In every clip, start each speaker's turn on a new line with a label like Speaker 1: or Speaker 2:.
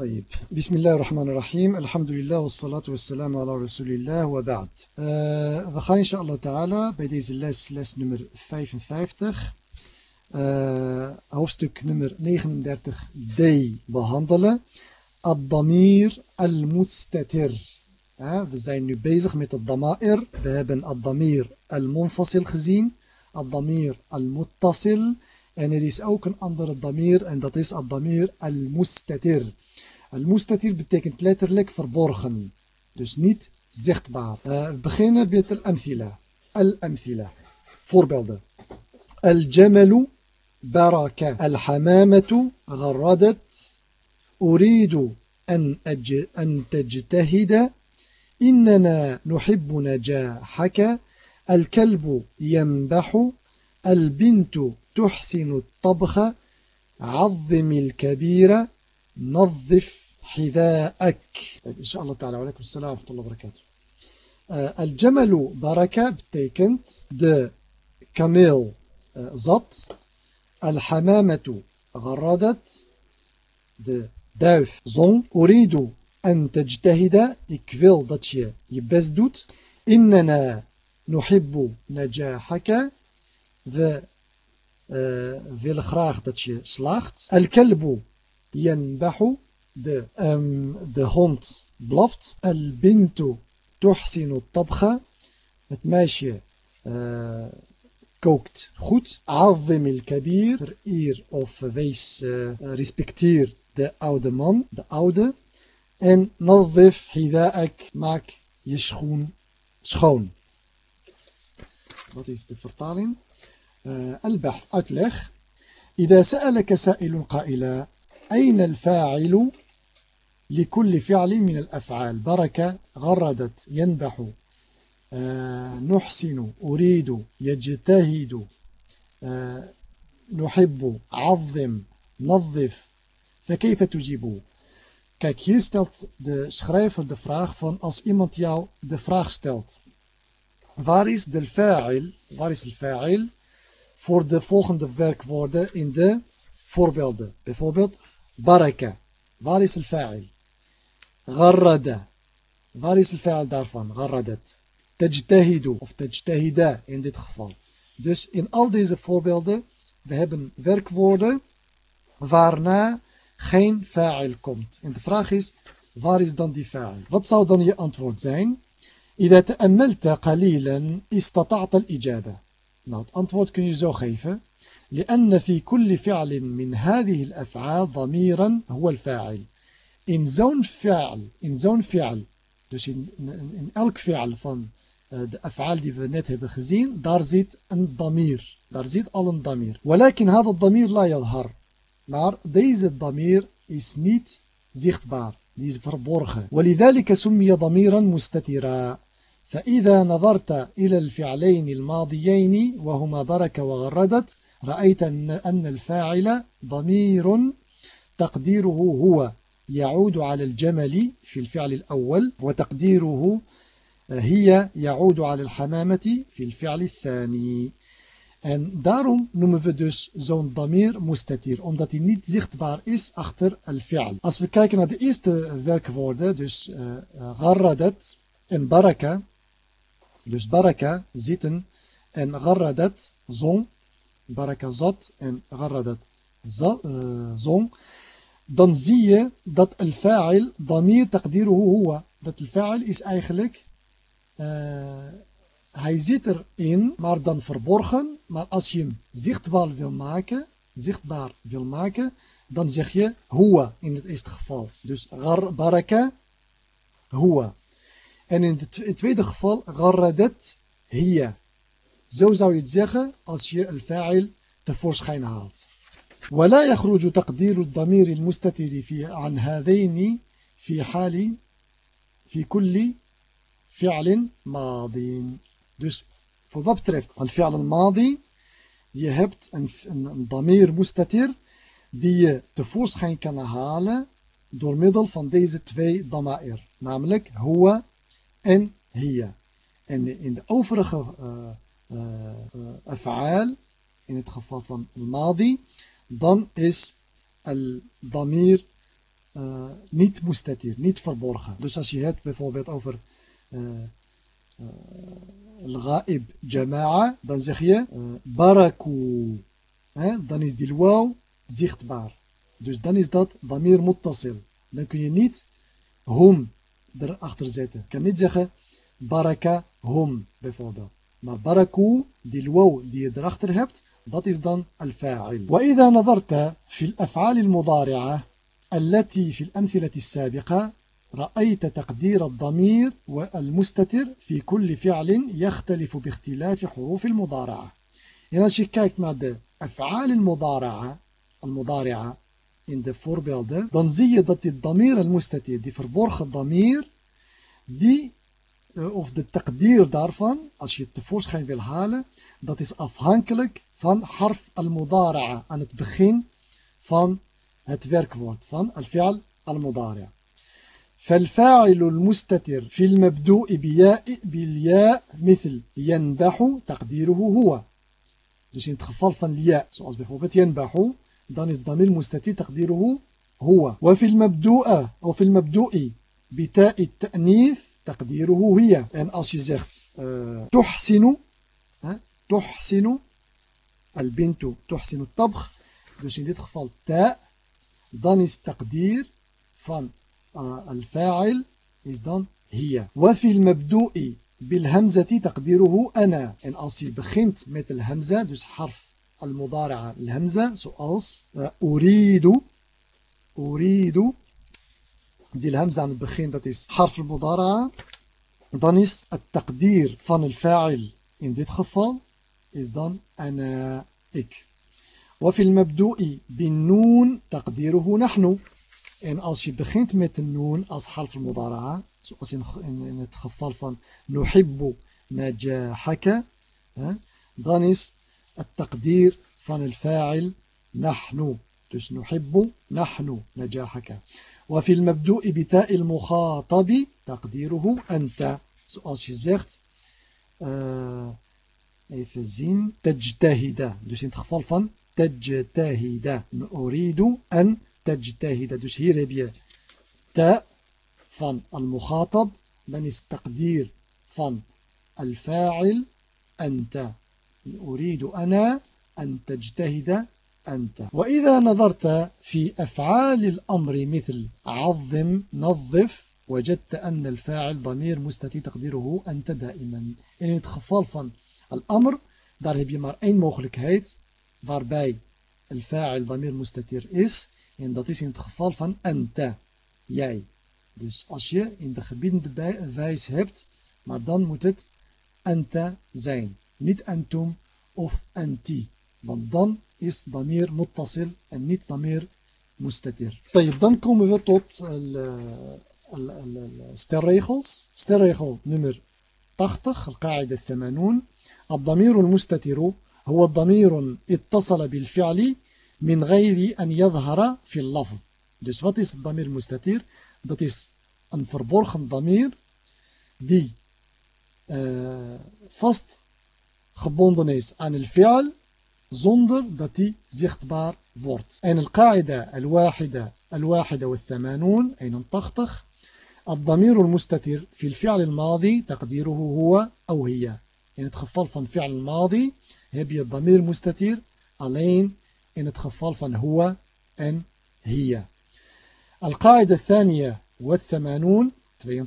Speaker 1: طيب. بسم الله الرحمن الرحيم. الحمد لله والصلاة والسلام على رسول آه، الله وبعد ذخان إن شاء الله تعالى بديز الليس ليس نمر 55 آه، هوفستك نمر 39 دي بهندلة الضمير المستتر. آه، فزين نبيزخ مت الضمائر. بهبن الضمير المنفصل خزين. الضمير المتصل. En er is ook الضمير. andere damir en dat is Abdamir al-Mustatir. Al-mustatir betekent letterlijk verborgen. Dus niet zichtbaar. Uh, we beginnen met al-amthila. Al-amthila. Voorbeelden. Al-jamalu baraka. Al-hamamatu gharradat. أريد أن, أج... أن تجتهد إننا نحب نجاحك الكلب ينبح البنت تحسن الطبخ عظم الكبير نظف حذاءك. طيب إن شاء الله تعالى وعليكم السلام ورحمة الله وبركاته. uh, الجمل بركة betekent de kameel uh, zat الحمامة غردت de duif zong أريد أن تجتهد ik wil dat إننا نحب نجاحك we uh, willen graag dat je slaagt الكلب ينبح de, um, de hond blaft. Al-bintu tuhsinu tabcha. Het meisje uh, kookt goed. Azim il-kabir. Vereer of wees, uh, respecteer de oude man, de oude. En nadhif hida'ak. Maak je schoen schoon. Wat is de vertaling? Uh, Al-Bah, uitleg. إذا سألك سائل قائلا أين الفاعل لكل فعل من الأفعال بركة غردت ينبح آه، نحسن أريد يجتهد آه، نحب عظم نظف فكيف تجيبه Kijk, hier stelt de schrijver de vraag van als iemand jou de vraag stelt. Waar is de fa'il, waar is de fa'il voor de volgende werkwoorden in de voorbeelden? Bijvoorbeeld بركة waar is الفاعل غرد waar is الفاعل daarvan غردت تجتهد of تجتهد in dit geval dus in al deze voorbeelden we hebben werkwoorden waarna geen fa'il komt en de vraag is waar is dan die fa'il wat zou dan je antwoord zijn إذا تأملت قليلا استطعت الإجابة nou het antwoord kun je zo geven لأن في كل فعل من هذه الأفعال ضميرا هو الفاعل. إن زون فعل إن زون فعل dus إن in, فعل van uh, de أفعال die we net hebben أن daar zit een ضمير daar zit al ضمير. ولكن هذا الضمير لا يظهر. maar ديز الضمير is niet zichtbaar die is verborgen ولذلك سمي ضميرا مستترا فإذا نظرت إلى الفعلين الماضيين وهما برك وغردت رأيت أن الفاعل ضمير تقديره هو يعود على الجمل في الفعل الأول وتقديره هي يعود على الحمامة في الفعل الثاني En daarom noemen we dus zo'n damir mustatir, omdat hij niet zichtbaar is achter al-fi'al. Als we kijken naar de eerste werkwoorden, dus uh, gharradat en baraka, dus baraka zitten en gharradat zong, barakazat en gharradat uh, zong, dan zie je dat al-fa'il damir taqdiruhu huwa. Dat al-fa'il is eigenlijk, uh, hij zit erin, maar dan verborgen. Maar als je hem zichtbaar wil maken, zichtbaar wil maken, dan zeg je huwa in het eerste geval. Dus baraka, huwa. En in het tweede geval, gharradat, hiya. Zo zou je het zeggen als je al-fa'il tevoorschijn haalt. ولا يخرج تقدير الضمير المستتر في عن هذين في حال في كل فعل ماض dus voor wat betreft al-fi'al al-madi je hebt een, een, een damir mustatir die je tevoorschijn kan halen door middel van deze twee dama'ir namelijk huwa en hiya en in de overige uh, af'aal, in het geval van al-madi, dan is al-damir uh, niet mustatir, niet verborgen. Dus als je het bijvoorbeeld over uh, al-ghaib jama'a, dan zeg je baraku. Dan is die waw zichtbaar. Dus dan is dat damir muttasil. Dan kun je niet hum erachter zetten. Je kan niet zeggen baraka hum bijvoorbeeld. Maar baraku, die waw die je erachter hebt, dat is dan al-fa'il. وإذا نظرت في الأفعال المضارعة التي في الأمثلة السابقة رأيت تقدير الضمير والمستتر في كل فعل يختلف باختلاف حروف المضارعة. En als je kijkt naar de af'al al-mudara'a, al-mudari'a in de voorbeelden, dan zie je dat die damir al-mustatir, die verborgen damir, die, of de taqdir daarvan, als je het tevoorschijn wil halen, dat is afhankelijk van harf al-mudara'a, aan het begin van het werkwoord, van al-fi'al al-mudari'a. فالفاعل المستتر في المبدوء بياء بالياء مثل ينبح تقديره هو Dus in het geval van lia, zoals bijvoorbeeld ينبح, dan is damir mustatir تقديره هو. وفي المبدوء أو في المبدوء بتاء التأنيث تقديره هي. En als je تحسن, تحسن البنت. تحسن الطبخ, dus in dit geval ta, dan is تقدير van الفاعل is dan هي. وفي المبدوء بالهمزة تقديره أنا. En als begint met الهمزة dus حرف المضارعة. الهمزة zoals أريد أريد die الهمزة aan het begin dat is حرف المضارعة dan is het taqdir van الفاعل in dit geval is dan أنا ik وفي المبدوء بالنون تقديره نحن En als je begint met de noon als half al-mudara'a, zoals in, in, in, het geval van nuhibbu najahaka, dan is het taqdir van el fa'il nahnu. Dus nuhibbu nahnu najahaka. وفي المبدوء بتاء المخاطب تقديره أنت. سؤال شزيخت آه، إيه، الزين تجتهد. دوش نتخفل فن تجتهد. أريد أن تجتهد. دوش هي ربية تاء فن. المخاطب من استقدير. فن. الفاعل أنت. أريد أنا أن تجتهد. أنت. وإذا نظرت في أفعال الأمر مثل عظم نظف وجدت أن الفاعل ضمير مستتي تقديره أنت دائما. يعني إن تخفال فن الأمر دار هبي أين موخلك هيت باي الفاعل ضمير مستتير إس إن دطيس إن تخفال فن أنت. ياي. دوس als je in de gebiedende wijs hebt, maar dan moet het ente zijn. Niet entum of is damir muttasil en niet damir mustatir. Dan komen we tot sterregels. Sterregel nummer 80, القاعدة الثمانون الضمير المستتر هو الضمير اتصل بالفعل من غير أن يظهر في اللفظ. Dus wat is ضمير مستتر? Dat is een verborgen ضمير die uh, vast gebonden is aan الفعل zonder dat zichtbaar wordt أين القاعدة الواحدة الواحدة الواحدة الواحدة الضمير المستتر في الفعل الماضي تقديره هو أو هي. أين تخفل فن فعل الماضي هبي الضمير المستتر ألين. أين تخفل فن هو أن هي. القاعدة الثانية والثمانون تبين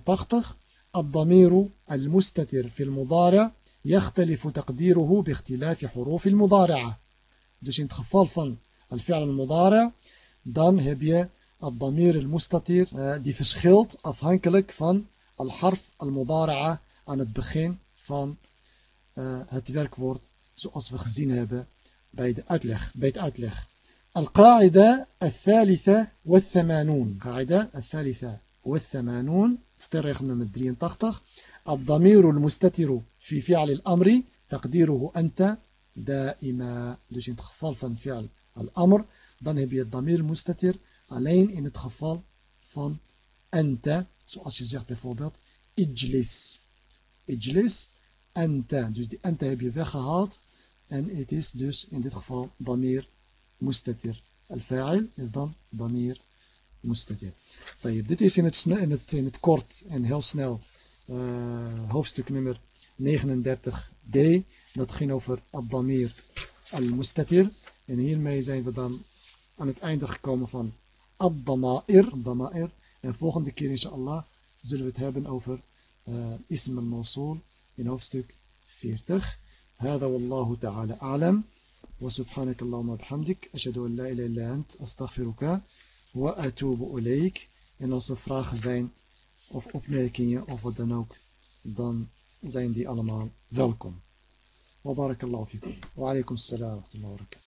Speaker 1: الضمير المستتر في المضارع يختلف تقديره باختلاف حروف المضارعة. dus in het geval الفعل المضارع دان heb الضمير المستطير die verschilt afhankelijk فن الحرف المضارعة aan het فن van het werkwoord zoals we gezien hebben bij, de uitleg, bij القاعدة الثالثة والثمانون قاعدة الثالثة والثمانون استرخ نمت 83 الضمير المستتر في فعل الأمر تقديره أنت دائما. دوش انتخفال فان فعل الأمر. دان هبي الضمير المستتر. علين ان اتخفال فان أنت سو أشي زيغ بفوبات إجلس. إجلس أنت. دوش دي أنت هبي فخهات. ان اتس دوش ان اتخفال ضمير مستتر. الفاعل is ضمير مستتر. طيب dit is in het, in het, in het kort hoofdstuk nummer 39d. Dat ging over Abdamir al-Mustatir. En hiermee zijn we dan aan het einde gekomen van Abdama'ir. Abdama'ir. En volgende keer inshallah zullen we het hebben over uh, Ism al-Mawsul in hoofdstuk 40. هذا والله تعالى أعلم وسبحانك اللهم وبحمدك أشهد أن لا إله إلا أنت أستغفرك وأتوب إليك En als er vragen zijn of opmerkingen of wat dan ook, dan zijn die allemaal welkom. Wa barakallahu fikum. Wa alaikum salam wa rahmatullahi wa barakatuh.